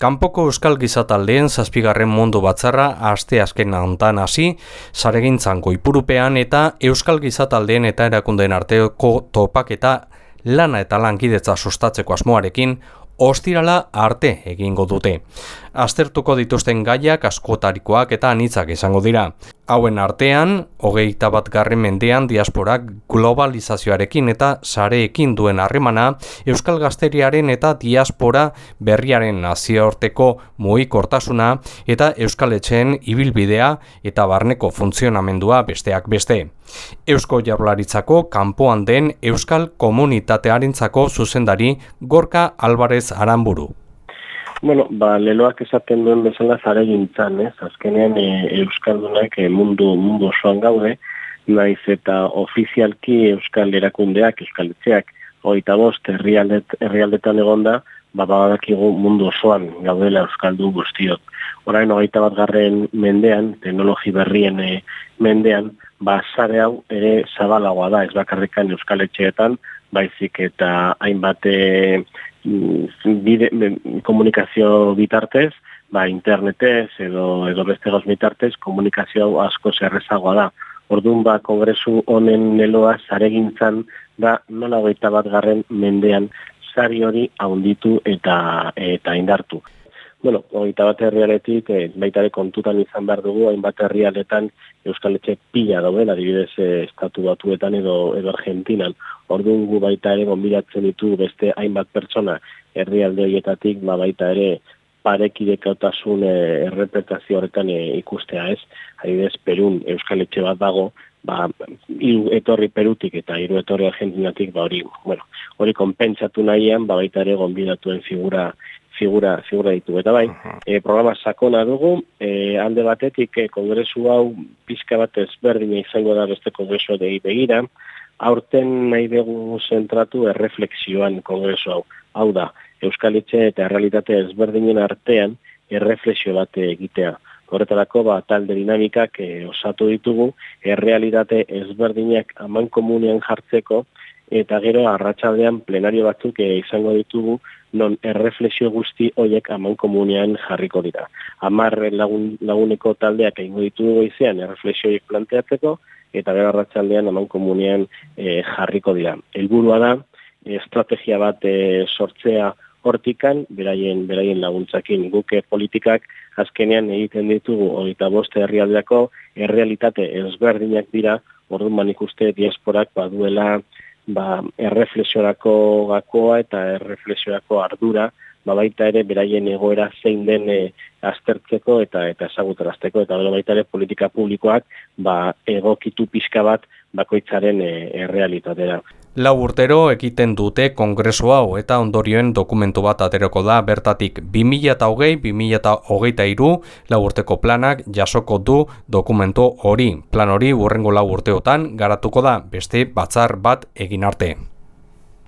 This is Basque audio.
Kanpoko Euskal Gizataldeen zazpigarren mundu batzarra aste azken hontan hasi, zaregintzan goipurupean eta Euskal Gizataldeen eta erakundeen arteoko topak eta lana eta lankidetza sustatzeko asmoarekin ostirala arte egingo dute. Aztertuko dituzten gaiak askotarikoak eta anitzak izango dira. Hauen artean, hogeita bat garren mendean diasporak globalizazioarekin eta sareekin duen harremana, Euskal Gazteriaren eta diaspora berriaren nazioarteko mugikortasuna eta Euskal Etxeen ibilbidea eta barneko funtzionamendua besteak beste. Eusko Jaurlaritzako kanpoan den Euskal Komunitatearentzako zuzendari Gorka Alvarez Aramburu. Bueno, ba, leloak esaten duen bezala zare gintzan, ez? Azkenean e, Euskaldunak e, mundu, mundu osoan gaude, naiz eta ofizialki Euskal erakundeak, Euskal etxeak, oita bost, herrialdet, herrialdetan egonda, ba, badakigu mundu osoan gaudela Euskaldu guztiok. Orain, oita bat garren mendean, teknologi berrien e, mendean, ba, zare hau ere zabalagoa da, ez bakarrikan Euskal etxeetan, baizik eta hainbat bide, komunikazio bitartez, ba, internetez edo, edo beste goz bitartez, komunikazio asko zerrezagoa da. Orduan ba, kongresu honen neloa zaregintzan da nola bat garren mendean zari hori haunditu eta, eta indartu. Hogeita bat herrialetik, e, baita ere kontutan izan behar dugu, hainbat herrialetan Euskal Etxe pila dauden, adibidez e, estatu batuetan edo, edo Argentinan. Orduan gu baita ere gonbidatzen ditu beste hainbat pertsona herrialde horietatik, ba baita ere parekidekautasun e, errepretazio horretan e, ikustea ez. Adibidez, Perun Euskal Etxe bat dago, ba, iru etorri perutik eta hiru etorri argentinatik, ba hori, bueno, hori konpentsatu nahian, ba baita ere gonbidatuen figura figura, figura ditu. Eta bai, e, programa sakona dugu, e, alde batetik e, kongresu hau pizka bat ezberdina izango da beste kongresu dei begira, aurten nahi dugu zentratu erreflexioan kongresu hau. Hau da, Euskalitze eta errealitate ezberdinen artean erreflexio bat egitea. Horretarako, ba, talde dinamikak e, osatu ditugu, errealitate ezberdinak aman komunian jartzeko, eta gero arratsaldean plenario batzuk e, izango ditugu non erreflexio guzti hoiek aman komunean jarriko dira. Amar lagun, laguneko taldeak egingo ditugu goizean erreflexio horiek planteatzeko eta gero arratsaldean aman komunean e, jarriko dira. Helburua da estrategia bat e, sortzea hortikan, beraien, beraien laguntzakin guke politikak azkenean egiten ditugu hogeita boste herrialdeako errealitate ezberdinak dira, orduan ikuste diasporak baduela ba, erreflexiorako gakoa eta erreflexiorako ardura, ba, baita ere beraien egoera zein den e, aztertzeko eta eta ezagutarazteko eta bero baita ere politika publikoak ba, egokitu pixka bat bakoitzaren e, errealitatera. Lau urtero ekiten dute kongresu hau eta ondorioen dokumentu bat ateroko da bertatik 2008-2008 lau urteko planak jasoko du dokumentu hori. Plan hori urrengo lau urteotan garatuko da beste batzar bat egin arte.